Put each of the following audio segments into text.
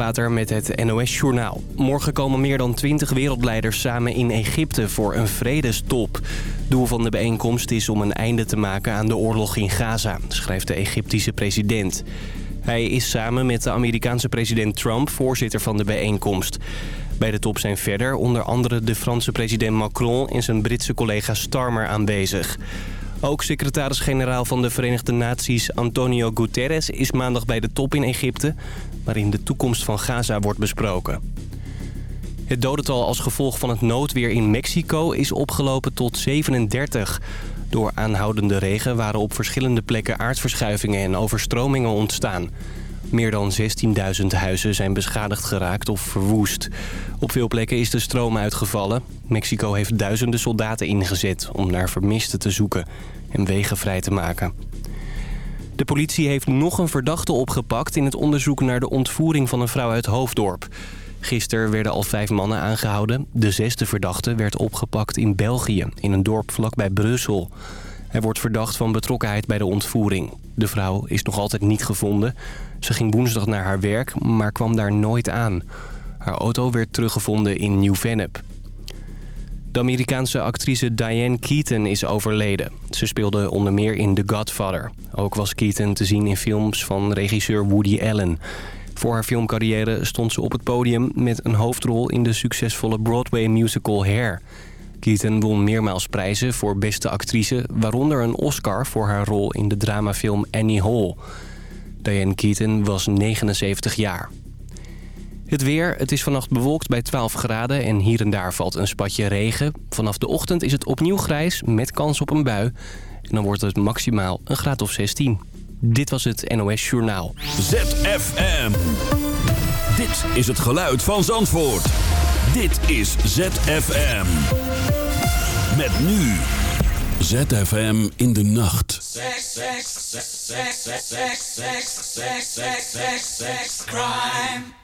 Water met het NOS-journaal. Morgen komen meer dan 20 wereldleiders samen in Egypte voor een vredestop. Doel van de bijeenkomst is om een einde te maken aan de oorlog in Gaza, schrijft de Egyptische president. Hij is samen met de Amerikaanse president Trump voorzitter van de bijeenkomst. Bij de top zijn verder onder andere de Franse president Macron en zijn Britse collega Starmer aanwezig. Ook secretaris-generaal van de Verenigde Naties Antonio Guterres is maandag bij de top in Egypte... waarin de toekomst van Gaza wordt besproken. Het dodental als gevolg van het noodweer in Mexico is opgelopen tot 37. Door aanhoudende regen waren op verschillende plekken aardverschuivingen en overstromingen ontstaan. Meer dan 16.000 huizen zijn beschadigd geraakt of verwoest. Op veel plekken is de stroom uitgevallen. Mexico heeft duizenden soldaten ingezet om naar vermisten te zoeken en wegen vrij te maken. De politie heeft nog een verdachte opgepakt in het onderzoek naar de ontvoering van een vrouw uit Hoofddorp. Gisteren werden al vijf mannen aangehouden. De zesde verdachte werd opgepakt in België, in een dorp vlakbij Brussel. Hij wordt verdacht van betrokkenheid bij de ontvoering. De vrouw is nog altijd niet gevonden. Ze ging woensdag naar haar werk, maar kwam daar nooit aan. Haar auto werd teruggevonden in Nieuw-Vennep. De Amerikaanse actrice Diane Keaton is overleden. Ze speelde onder meer in The Godfather. Ook was Keaton te zien in films van regisseur Woody Allen. Voor haar filmcarrière stond ze op het podium met een hoofdrol in de succesvolle Broadway musical Hair. Keaton won meermaals prijzen voor beste actrice... waaronder een Oscar voor haar rol in de dramafilm Annie Hall. Diane Keaton was 79 jaar. Het weer, het is vannacht bewolkt bij 12 graden en hier en daar valt een spatje regen. Vanaf de ochtend is het opnieuw grijs met kans op een bui. En dan wordt het maximaal een graad of 16. Dit was het NOS Journaal. ZFM. Dit is het geluid van Zandvoort. Dit is ZFM. Met nu. ZFM in de nacht. Sex, sex, sex, sex, sex, sex, sex, sex, sex, sex,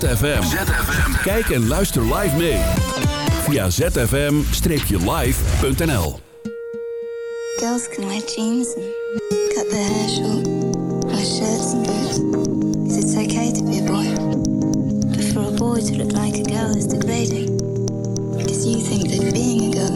ZFM. Kijk en luister live mee. Via zfm-live.nl Girls can wear jeans and cut their hair short. Wear shirts and boots. It's okay to be a boy. But for a boy to look like a girl is degrading. Because you think that being a girl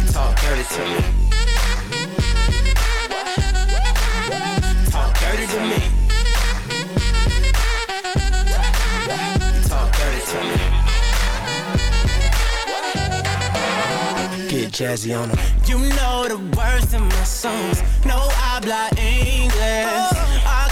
You talk dirty to me. Talk dirty to me. Talk dirty to me. Get jazzy on 'em. You know the words in my songs. No habla English.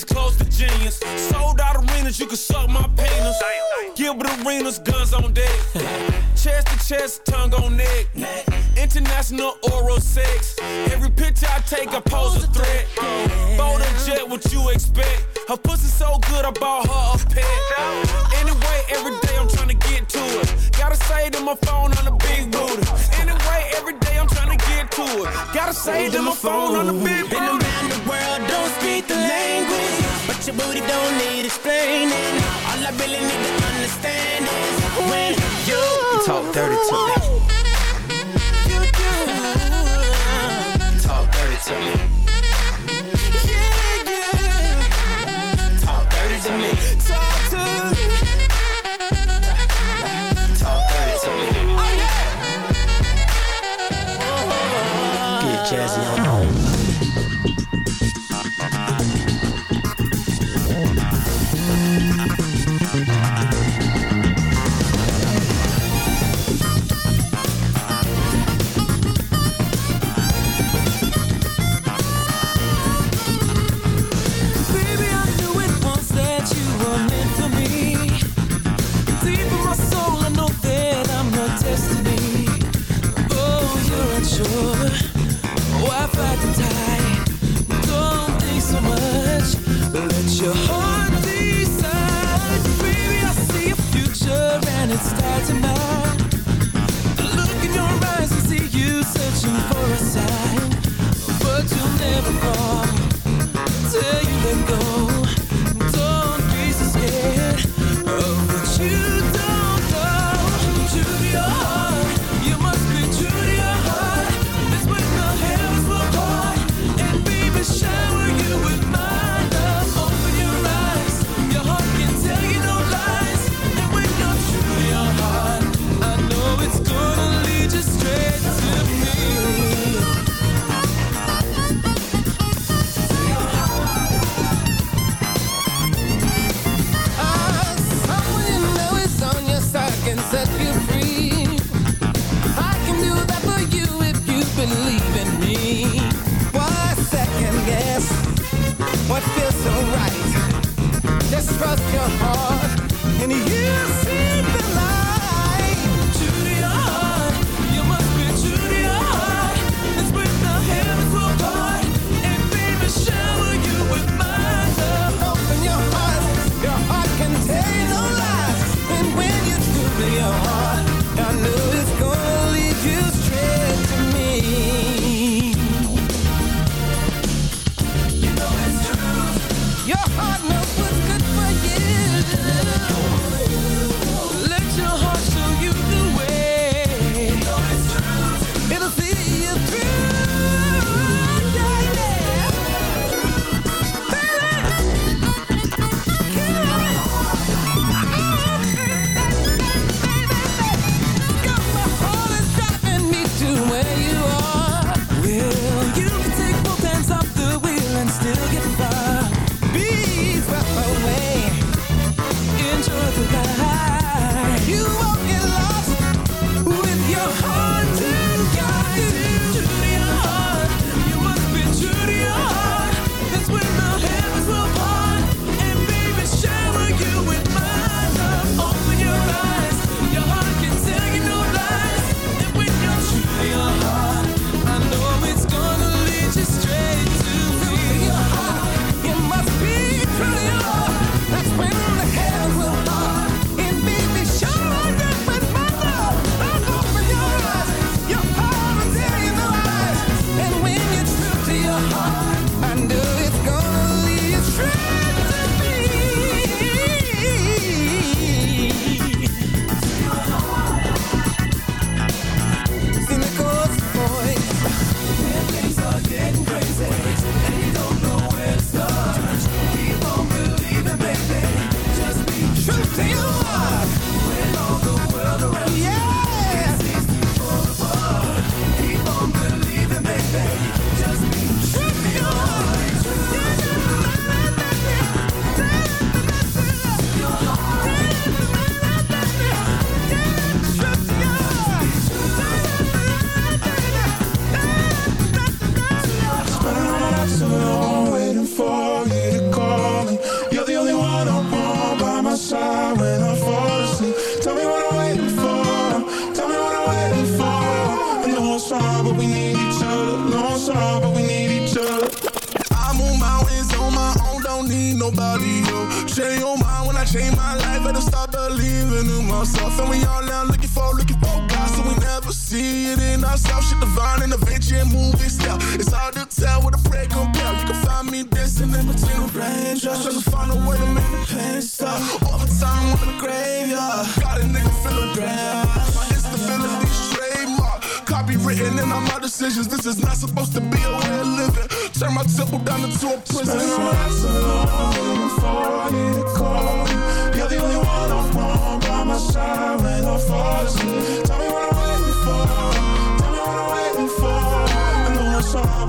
Cadenas close to genius. Sold out arenas, you can suck my penis. Gilbert arenas, guns on deck. chest to chest, tongue on neck. International oral sex. Every picture I take, I pose a threat. Bold and jet, what you expect? Her pussy so good, I bought her a pet. Anyway, every day I'm trying to get to it. Gotta say to my phone on the big booty. Anyway, every day I'm trying to get to it. Gotta say to my phone on the big Been around the world, don't speak the language. But your booty don't need explaining. All I really need to understand is when you, you talk dirty to me. You do. Talk dirty to me. Yeah, yeah. To me. You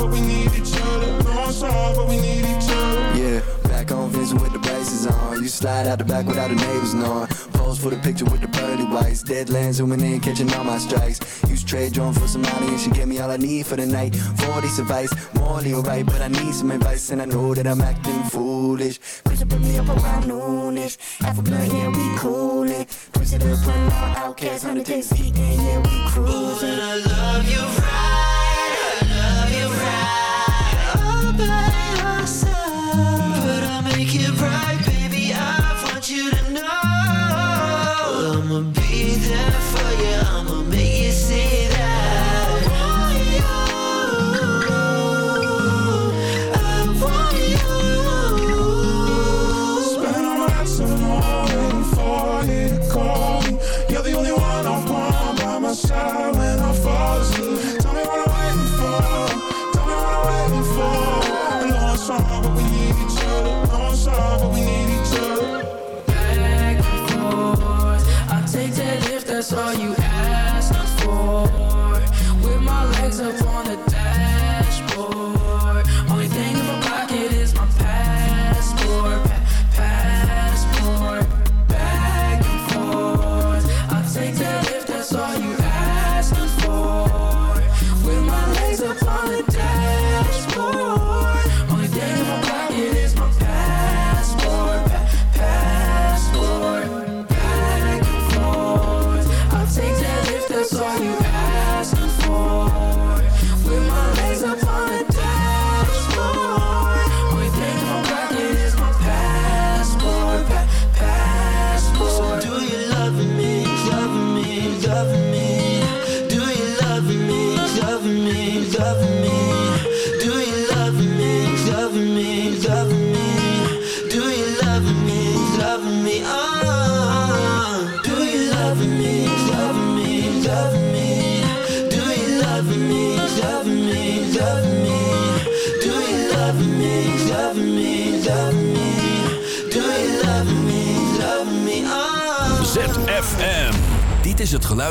but we need each other. Going slow, but we need each other. Yeah. Back on Vince with the braces on. You slide out the back without the neighbors knowing. Pose for the picture with the pearly whites. Deadlands zooming in, catching all my strikes. Use trade drone for some money and she gave me all I need for the night. 40 advice, morally alright, but I need some advice and I know that I'm acting foolish. Push put me up around noonish. Half blood, yeah, we coolin'. Push it up, run out, outcast, 100 days, yeah, we cruising. Oh, and I love you right. saw you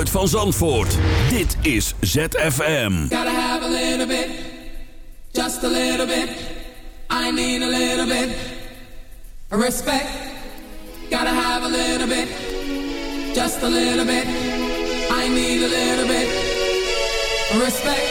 van Zandvoort. Dit is ZFM. Gotta have a little bit, just a little bit. I need a little bit, respect. Gotta have a little bit, just a little bit. I need a little bit, respect.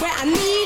where I need